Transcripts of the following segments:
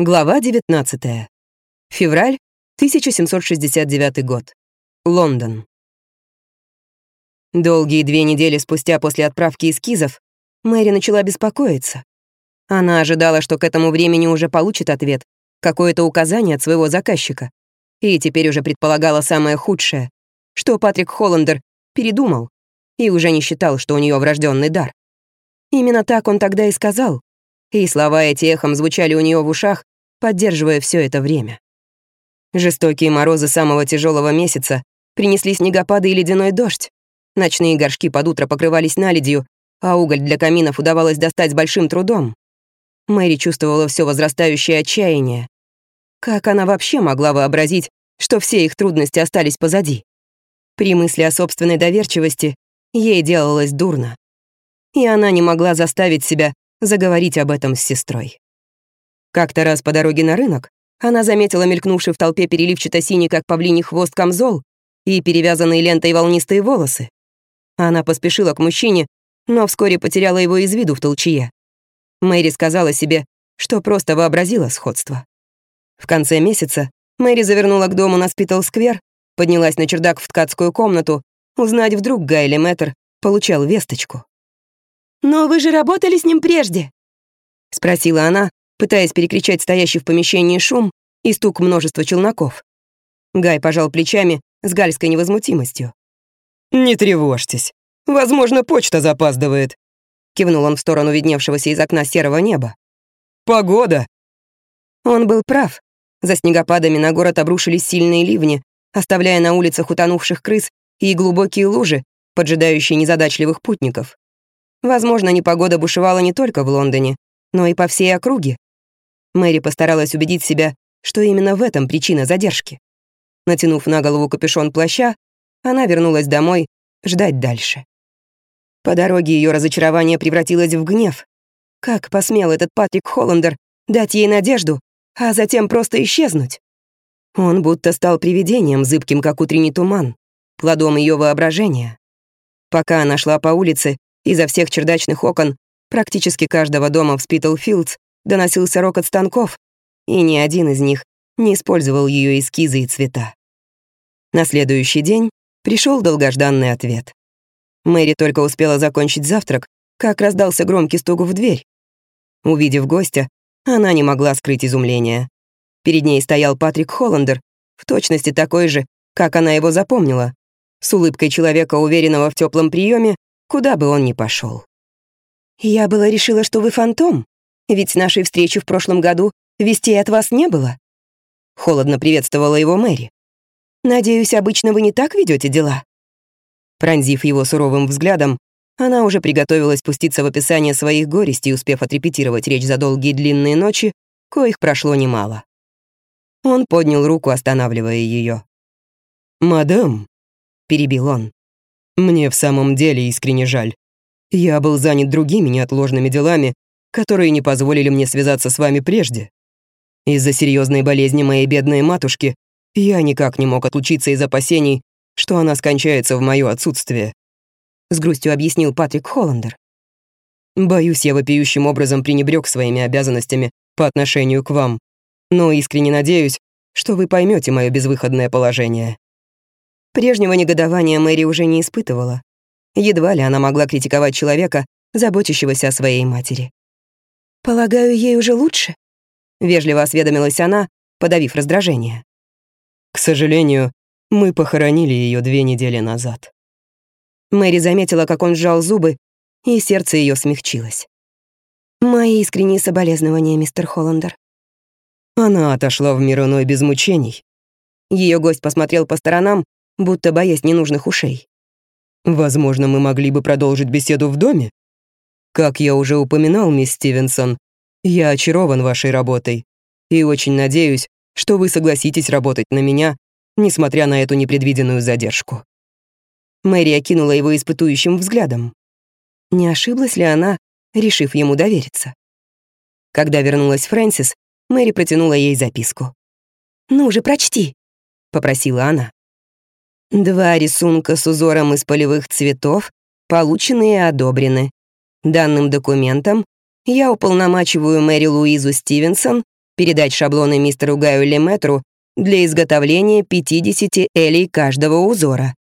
Глава 19. Февраль 1769 год. Лондон. Долгие две недели спустя после отправки эскизов Мэри начала беспокоиться. Она ожидала, что к этому времени уже получит ответ, какое-то указание от своего заказчика, и теперь уже предполагала самое худшее, что Патрик Холландер передумал и уже не считал, что у нее врожденный дар. Именно так он тогда и сказал, и слова эти эхом звучали у нее в ушах, поддерживая все это время. Жестокие морозы самого тяжелого месяца принесли снегопады и ледяной дождь. Ночные горшки под утро покрывались наледью, а уголь для каминов удавалось достать с большим трудом. Мэри чувствовала все возрастающее отчаяние. Как она вообще могла вообразить, что все их трудности остались позади? При мысли о собственной доверчивости ей делалось дурно. И она не могла заставить себя заговорить об этом с сестрой. Как-то раз по дороге на рынок она заметила мелькнувший в толпе переливчато-синий, как павлиний хвост, камзол и перевязанные лентой волнистые волосы. Она поспешила к мужчине, но вскоре потеряла его из виду в толчье. Мэри сказала себе, что просто вообразила сходство. В конце месяца Мэри завернула к дому на Спитал-сквер, поднялась на чердак в ткацкую комнату, узнать вдруг Гайли Мэттер получал весточку. «Но вы же работали с ним прежде?» — спросила она, пытаясь перекричать стоящий в помещении шум и стук множества челноков. Гай пожал плечами с гальской невозмутимостью. «Не тревожьтесь. Возможно, почта запаздывает», — кивнул он в сторону видневшегося из окна серого неба. «Погода!» Он был прав. За снегопадами на город обрушились сильные ливни, оставляя на улицах утонувших крыс и глубокие лужи, поджидающие незадачливых путников. Возможно, непогода бушевала не только в Лондоне, но и по всей округе. Мэри постаралась убедить себя, что именно в этом причина задержки. Натянув на голову капюшон плаща, она вернулась домой ждать дальше. По дороге ее разочарование превратилось в гнев. Как посмел этот Патрик Холландер дать ей надежду, а затем просто исчезнуть? Он будто стал привидением, зыбким, как утренний туман, плодом ее воображения. Пока она шла по улице, изо всех чердачных окон практически каждого дома в Спитлфилдс доносился рокот станков, и ни один из них не использовал ее эскизы и цвета. На следующий день пришел долгожданный ответ. Мэри только успела закончить завтрак, как раздался громкий стук в дверь. Увидев гостя, она не могла скрыть изумления. Перед ней стоял Патрик Холландер, в точности такой же, как она его запомнила, с улыбкой человека, уверенного в теплом приеме, куда бы он ни пошел. «Я была решила, что вы фантом», ведь нашей встречи в прошлом году вестей от вас не было. Холодно приветствовала его Мэри. Надеюсь, обычно вы не так ведете дела? Пронзив его суровым взглядом, она уже приготовилась пуститься в описание своих горестей, успев отрепетировать речь за долгие длинные ночи, коих прошло немало. Он поднял руку, останавливая ее. «Мадам», — перебил он, — «мне в самом деле искренне жаль. Я был занят другими неотложными делами, которые не позволили мне связаться с вами прежде. Из-за серьезной болезни моей бедной матушки я никак не мог отлучиться из опасений, что она скончается в мое отсутствие. С грустью объяснил Патрик Холландер. Боюсь, я вопиющим образом пренебрег своими обязанностями по отношению к вам, но искренне надеюсь, что вы поймете мое безвыходное положение. Прежнего негодования Мэри уже не испытывала. Едва ли она могла критиковать человека, заботящегося о своей матери. «Полагаю, ей уже лучше?» — вежливо осведомилась она, подавив раздражение. «К сожалению, мы похоронили ее две недели назад». Мэри заметила, как он сжал зубы, и сердце ее смягчилось. «Мои искренние соболезнования, мистер Холландер». Она отошла в мир иной без мучений. Ее гость посмотрел по сторонам, будто боясь ненужных ушей. «Возможно, мы могли бы продолжить беседу в доме?» Как я уже упоминал, мисс Стивенсон, я очарован вашей работой и очень надеюсь, что вы согласитесь работать на меня, несмотря на эту непредвиденную задержку». Мэри окинула его испытующим взглядом. Не ошиблась ли она, решив ему довериться? Когда вернулась Фрэнсис, Мэри протянула ей записку. «Ну же, прочти», — попросила она. Два рисунка с узором из полевых цветов получены и одобрены. Данным документом я уполномачиваю Мэри Луизу Стивенсон передать шаблоны мистеру Гаю Леметру для изготовления 50 элей каждого узора.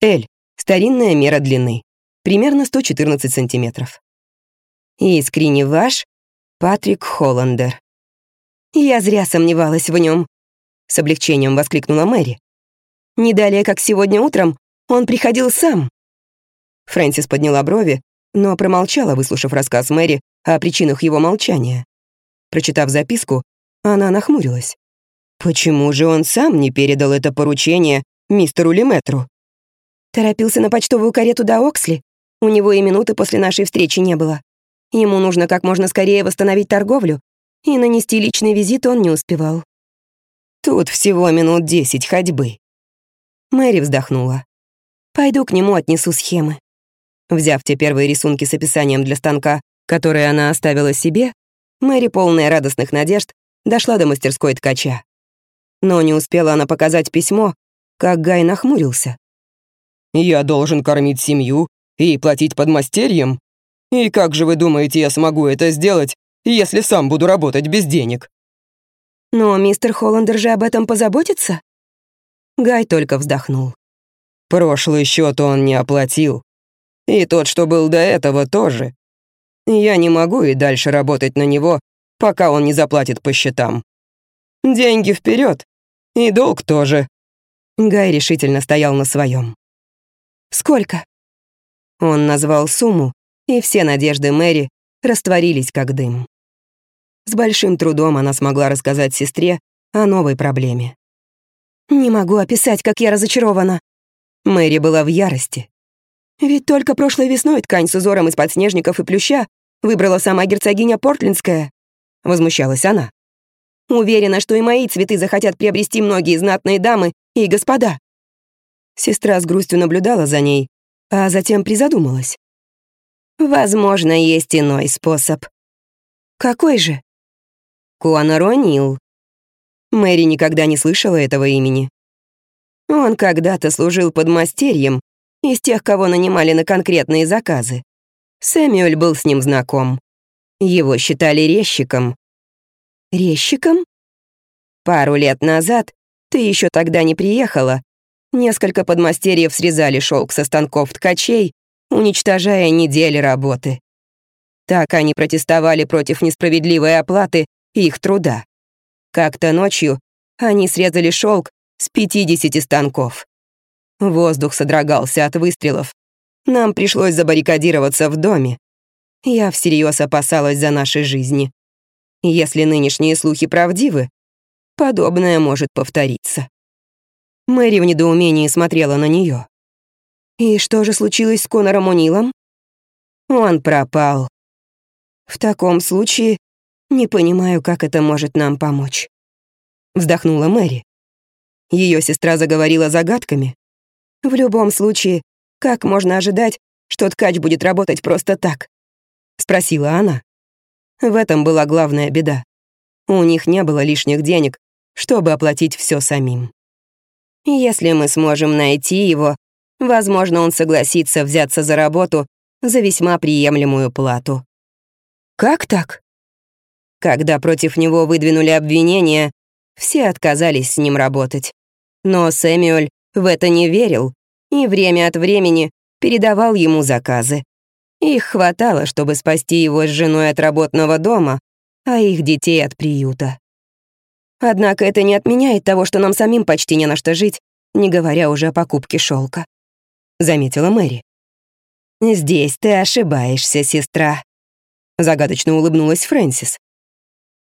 Эль — старинная мера длины, примерно 114 сантиметров. Искренне ваш Патрик Холландер. Я зря сомневалась в нем, с облегчением воскликнула Мэри. Не далее, как сегодня утром, он приходил сам. Фрэнсис подняла брови, но промолчала, выслушав рассказ Мэри о причинах его молчания. Прочитав записку, она нахмурилась. Почему же он сам не передал это поручение мистеру Леметру? Торопился на почтовую карету до Оксли. У него и минуты после нашей встречи не было. Ему нужно как можно скорее восстановить торговлю, и нанести личный визит он не успевал. Тут всего минут десять ходьбы. Мэри вздохнула. Пойду к нему отнесу схемы. Взяв те первые рисунки с описанием для станка, которые она оставила себе, Мэри, полная радостных надежд, дошла до мастерской ткача. Но не успела она показать письмо, как Гай нахмурился. «Я должен кормить семью и платить подмастерьям? И как же вы думаете, я смогу это сделать, если сам буду работать без денег?» «Но мистер Холландер же об этом позаботится?» Гай только вздохнул. Прошлый счет он не оплатил. И тот, что был до этого, тоже. Я не могу и дальше работать на него, пока он не заплатит по счетам. Деньги вперед, и долг тоже. Гай решительно стоял на своем. «Сколько?» Он назвал сумму, и все надежды Мэри растворились как дым. С большим трудом она смогла рассказать сестре о новой проблеме. «Не могу описать, как я разочарована». Мэри была в ярости. «Ведь только прошлой весной ткань с узором из подснежников и плюща выбрала сама герцогиня Портлендская», — возмущалась она. «Уверена, что и мои цветы захотят приобрести многие знатные дамы и господа». Сестра с грустью наблюдала за ней, а затем призадумалась. «Возможно, есть иной способ». «Какой же?» Куанар О'Нил. Мэри никогда не слышала этого имени. Он когда-то служил подмастерьем из тех, кого нанимали на конкретные заказы. Сэмюэль был с ним знаком. Его считали резчиком. Резчиком? Пару лет назад, ты еще тогда не приехала, несколько подмастерьев срезали шелк со станков ткачей, уничтожая недели работы. Так они протестовали против несправедливой оплаты их труда. Как-то ночью они срезали шелк с 50 станков. Воздух содрогался от выстрелов. Нам пришлось забаррикадироваться в доме. Я всерьез опасалась за наши жизни. Если нынешние слухи правдивы, подобное может повториться. Мэри в недоумении смотрела на нее. «И что же случилось с Конором Унилом?» «Он пропал. В таком случае не понимаю, как это может нам помочь. Вздохнула Мэри. Ее сестра заговорила загадками. В любом случае, как можно ожидать, что ткач будет работать просто так? Спросила она. В этом была главная беда. У них не было лишних денег, чтобы оплатить все самим. Если мы сможем найти его, возможно, он согласится взяться за работу за весьма приемлемую плату. Как так? Когда против него выдвинули обвинения, все отказались с ним работать. Но Сэмюэль в это не верил и время от времени передавал ему заказы. Их хватало, чтобы спасти его с женой от работного дома, а их детей от приюта. Однако это не отменяет того, что нам самим почти не на что жить, не говоря уже о покупке шелка, заметила Мэри. «Здесь ты ошибаешься, сестра», — загадочно улыбнулась Фрэнсис.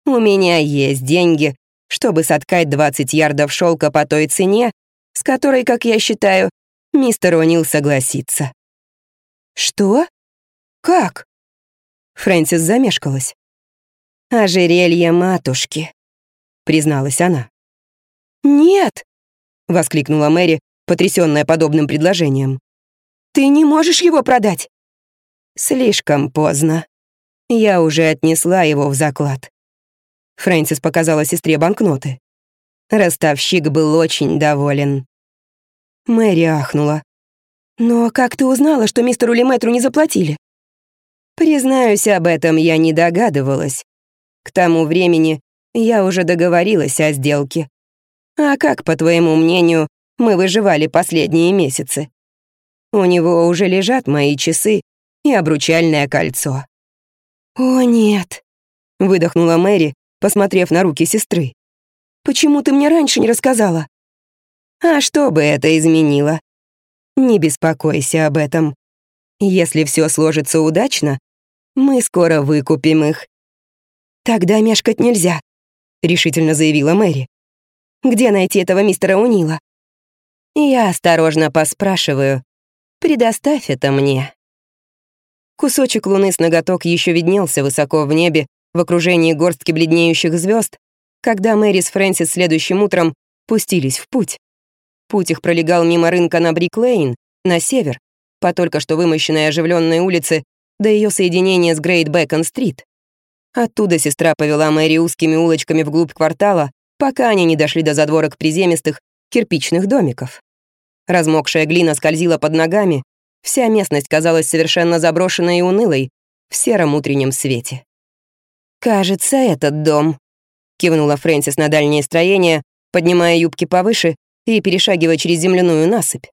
У меня есть деньги, чтобы соткать 20 ярдов шелка по той цене, с которой, как я считаю, мистер О'Нил согласится». «Что? Как?» Фрэнсис замешкалась. «Ожерелье матушки», — призналась она. «Нет!» — воскликнула Мэри, потрясённая подобным предложением. «Ты не можешь его продать!» «Слишком поздно. Я уже отнесла его в заклад. Фрэнсис показала сестре банкноты. Ростовщик был очень доволен. Мэри ахнула. «Но как ты узнала, что мистеру Леметру не заплатили?» Признаюсь, об этом я не догадывалась. К тому времени Я уже договорилась о сделке. А как, по твоему мнению, мы выживали последние месяцы? У него уже лежат мои часы и обручальное кольцо». «О, нет», — выдохнула Мэри, посмотрев на руки сестры. «Почему ты мне раньше не рассказала?» «А что бы это изменило? Не беспокойся об этом. Если все сложится удачно, мы скоро выкупим их». «Тогда мешкать нельзя», — решительно заявила Мэри. «Где найти этого мистера Унила?» «Я осторожно поспрашиваю. Предоставь это мне». Кусочек луны с ноготок еще виднелся высоко в небе в окружении горстки бледнеющих звезд, когда Мэри с Фрэнсис следующим утром пустились в путь. Путь их пролегал мимо рынка на Брик-Лейн, на север, по только что вымощенной оживленной улице до ее соединения с Грейт Бэкон-стрит. Оттуда сестра повела Мэри узкими улочками вглубь квартала, пока они не дошли до задворок приземистых кирпичных домиков. Размокшая глина скользила под ногами, вся местность казалась совершенно заброшенной и унылой в сером утреннем свете. «Кажется, этот дом», — кивнула Фрэнсис на дальнее строение, поднимая юбки повыше и перешагивая через земляную насыпь.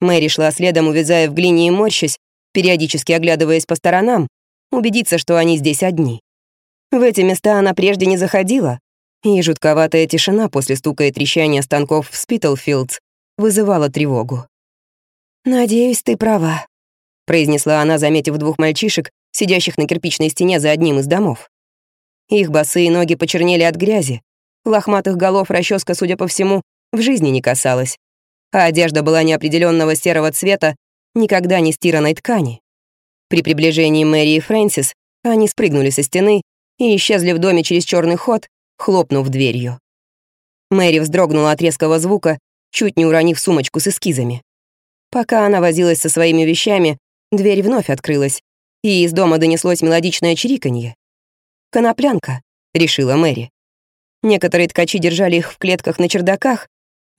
Мэри шла следом, увязая в глине и морщась, периодически оглядываясь по сторонам, убедиться, что они здесь одни. В эти места она прежде не заходила, и жутковатая тишина после стука и трещания станков в Спитлфилдс вызывала тревогу. «Надеюсь, ты права», — произнесла она, заметив двух мальчишек, сидящих на кирпичной стене за одним из домов. Их босые ноги почернели от грязи, лохматых голов расческа, судя по всему, в жизни не касалась, а одежда была неопределенного серого цвета, никогда не стиранной ткани. При приближении Мэри и Фрэнсис они спрыгнули со стены и исчезли в доме через черный ход, хлопнув дверью. Мэри вздрогнула от резкого звука, чуть не уронив сумочку с эскизами. Пока она возилась со своими вещами, дверь вновь открылась, и из дома донеслось мелодичное чириканье. «Коноплянка», — решила Мэри. Некоторые ткачи держали их в клетках на чердаках,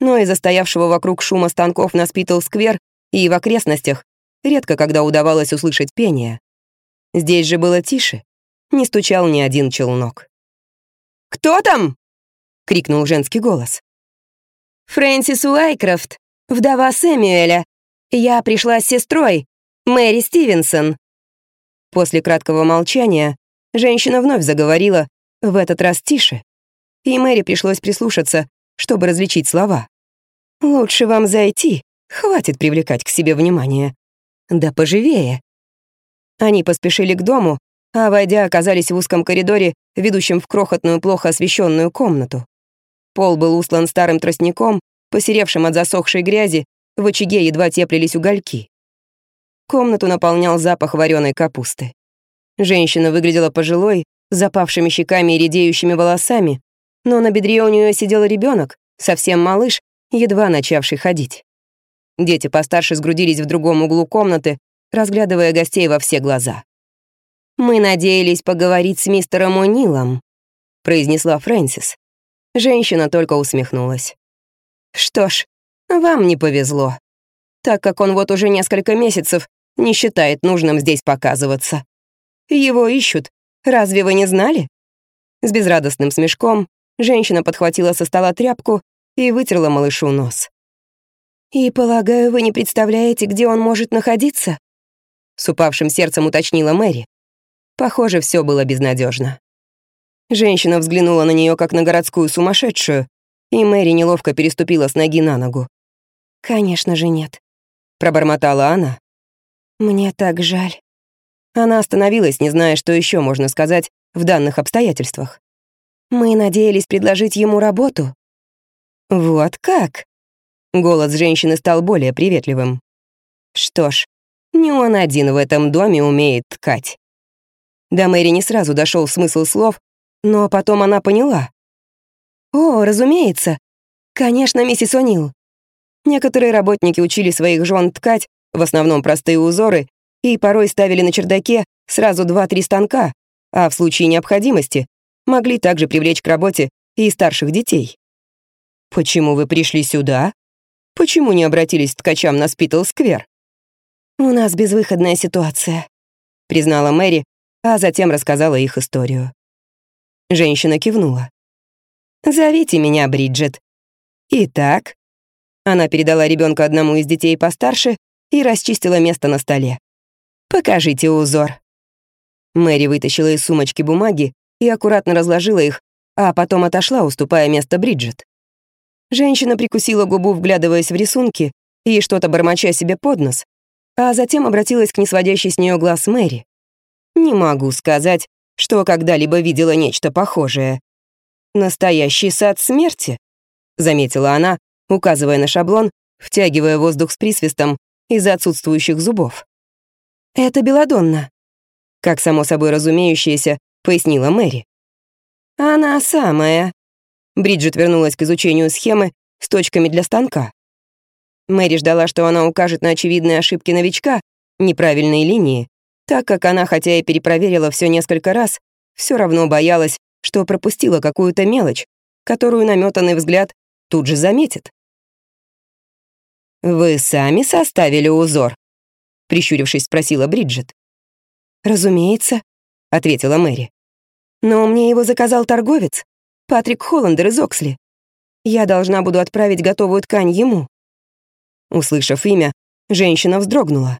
но из-за стоявшего вокруг шума станков на Спитл-сквер и в окрестностях редко когда удавалось услышать пение. Здесь же было тише, не стучал ни один челнок. «Кто там?» — крикнул женский голос. «Фрэнсис Уайкрофт, вдова Сэмюэля. Я пришла с сестрой, Мэри Стивенсон». После краткого молчания женщина вновь заговорила, в этот раз тише, и Мэри пришлось прислушаться, чтобы различить слова. «Лучше вам зайти, хватит привлекать к себе внимание. Да поживее». Они поспешили к дому, а, войдя, оказались в узком коридоре, ведущем в крохотную, плохо освещенную комнату. Пол был услан старым тростником, посеревшим от засохшей грязи, в очаге едва теплились угольки. Комнату наполнял запах вареной капусты. Женщина выглядела пожилой, запавшими щеками и редеющими волосами, но на бедре у нее сидел ребенок, совсем малыш, едва начавший ходить. Дети постарше сгрудились в другом углу комнаты, разглядывая гостей во все глаза. «Мы надеялись поговорить с мистером О'Нилом», — произнесла Фрэнсис. Женщина только усмехнулась. «Что ж, вам не повезло, так как он вот уже несколько месяцев не считает нужным здесь показываться. Его ищут, разве вы не знали?» С безрадостным смешком женщина подхватила со стола тряпку и вытерла малышу нос. «И, полагаю, вы не представляете, где он может находиться?» С упавшим сердцем уточнила Мэри. Похоже, все было безнадежно. Женщина взглянула на нее как на городскую сумасшедшую, и Мэри неловко переступила с ноги на ногу. «Конечно же нет», — пробормотала она. «Мне так жаль». Она остановилась, не зная, что еще можно сказать в данных обстоятельствах. «Мы надеялись предложить ему работу». «Вот как?» Голос женщины стал более приветливым. «Что ж, не он один в этом доме умеет ткать». До Мэри не сразу дошел смысл слов, но потом она поняла. «О, разумеется. Конечно, миссис О'Нил». Некоторые работники учили своих жен ткать, в основном простые узоры, и порой ставили на чердаке сразу два-три станка, а в случае необходимости могли также привлечь к работе и старших детей. «Почему вы пришли сюда? Почему не обратились к ткачам на Спитл-сквер?» «У нас безвыходная ситуация», — признала Мэри, а затем рассказала их историю. Женщина кивнула. Зовите меня Бриджит. Итак, она передала ребенка одному из детей постарше и расчистила место на столе. Покажите узор. Мэри вытащила из сумочки бумаги и аккуратно разложила их, а потом отошла, уступая место Бриджит. Женщина прикусила губу, вглядываясь в рисунки и что-то бормоча себе под нос, а затем обратилась к несводящей с нее глаз Мэри. «Не могу сказать, что когда-либо видела нечто похожее. Настоящий сад смерти», — заметила она, указывая на шаблон, втягивая воздух с присвистом из-за отсутствующих зубов. «Это Беладонна», — как само собой разумеющееся, пояснила Мэри. «Она самая». Бриджит вернулась к изучению схемы с точками для станка. Мэри ждала, что она укажет на очевидные ошибки новичка, неправильные линии, так как она, хотя и перепроверила все несколько раз, все равно боялась, что пропустила какую-то мелочь, которую наметанный взгляд тут же заметит. «Вы сами составили узор?» — прищурившись, спросила Бриджит. «Разумеется», — ответила Мэри. «Но мне его заказал торговец, Патрик Холландер из Оксли. Я должна буду отправить готовую ткань ему». Услышав имя, женщина вздрогнула.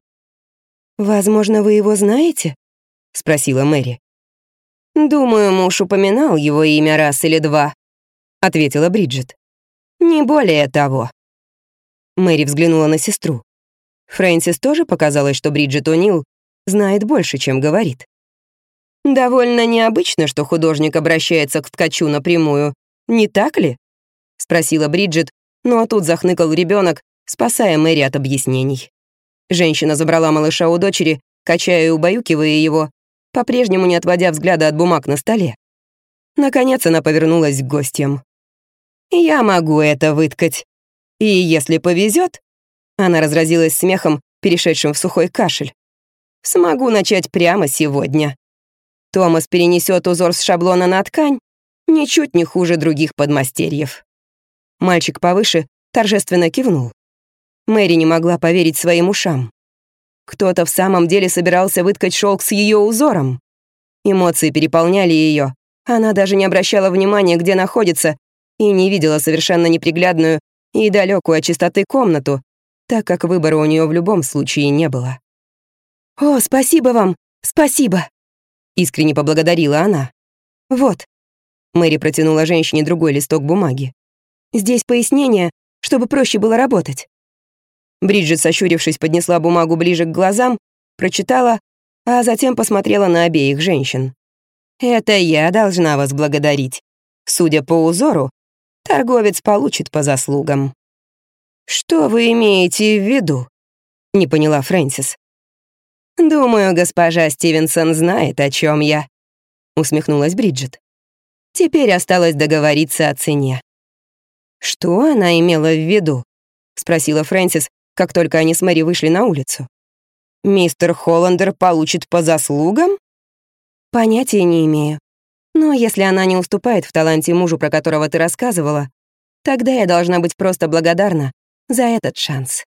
«Возможно, вы его знаете?» — спросила Мэри. «Думаю, муж упоминал его имя раз или два», — ответила Бриджит. «Не более того». Мэри взглянула на сестру. Фрэнсис тоже показалось, что Бриджит О'Нил знает больше, чем говорит. «Довольно необычно, что художник обращается к ткачу напрямую, не так ли?» — спросила Бриджит, но тут захныкал ребенок, спасая Мэри от объяснений. Женщина забрала малыша у дочери, качая и убаюкивая его, по-прежнему не отводя взгляда от бумаг на столе. Наконец она повернулась к гостям. «Я могу это выткать. И если повезет, она разразилась смехом, перешедшим в сухой кашель. «Смогу начать прямо сегодня. Томас перенесет узор с шаблона на ткань, ничуть не хуже других подмастерьев». Мальчик повыше торжественно кивнул. Мэри не могла поверить своим ушам. Кто-то в самом деле собирался выткать шелк с ее узором. Эмоции переполняли ее. Она даже не обращала внимания, где находится, и не видела совершенно неприглядную и далекую от чистоты комнату, так как выбора у нее в любом случае не было. «О, спасибо вам! Спасибо!» Искренне поблагодарила она. «Вот». Мэри протянула женщине другой листок бумаги. «Здесь пояснение, чтобы проще было работать». Бриджит, сощурившись, поднесла бумагу ближе к глазам, прочитала, а затем посмотрела на обеих женщин. «Это я должна вас благодарить. Судя по узору, торговец получит по заслугам». «Что вы имеете в виду?» — не поняла Фрэнсис. «Думаю, госпожа Стивенсон знает, о чем я», — усмехнулась Бриджит. «Теперь осталось договориться о цене». «Что она имела в виду?» — спросила Фрэнсис, как только они с Мэри вышли на улицу. «Мистер Холландер получит по заслугам?» «Понятия не имею. Но если она не уступает в таланте мужу, про которого ты рассказывала, тогда я должна быть просто благодарна за этот шанс».